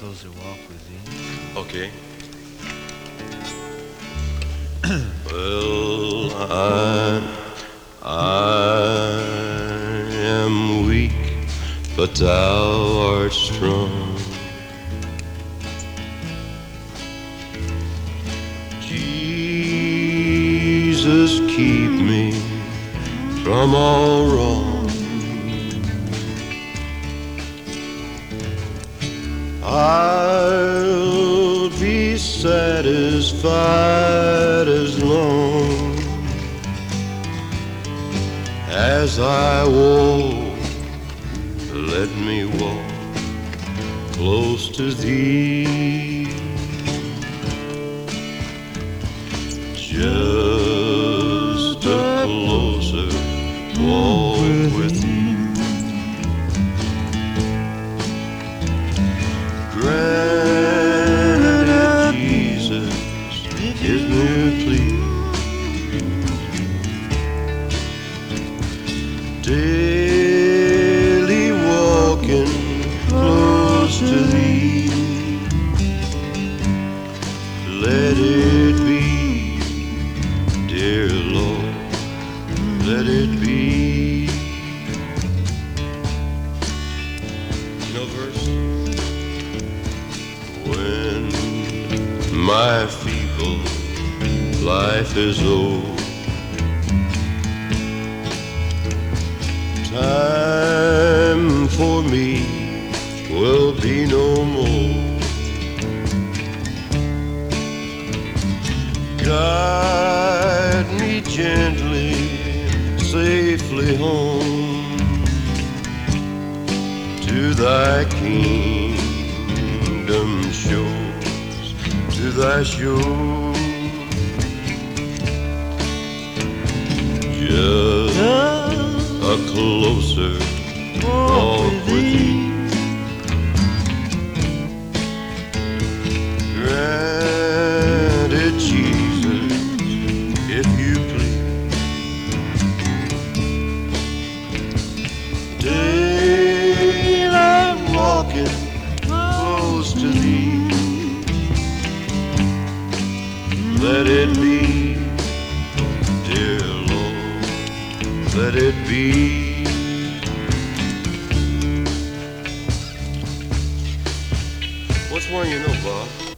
closer walk with thee. Okay. well, I, I am weak, but thou art strong. Jesus, keep me from all wrong. I'll be satisfied as long as I walk. Let me walk close to thee. Just a closer walk with thee. Let it be, dear Lord, let it be. Know verse? When my feeble life is old, time for me will be no more. Guide me gently, safely home to thy kingdom shores, to thy shore. Just a closer walk with thee. If you please. Day I'm walking close to thee. Let it be, dear Lord, let it be. What's one you know, Bob?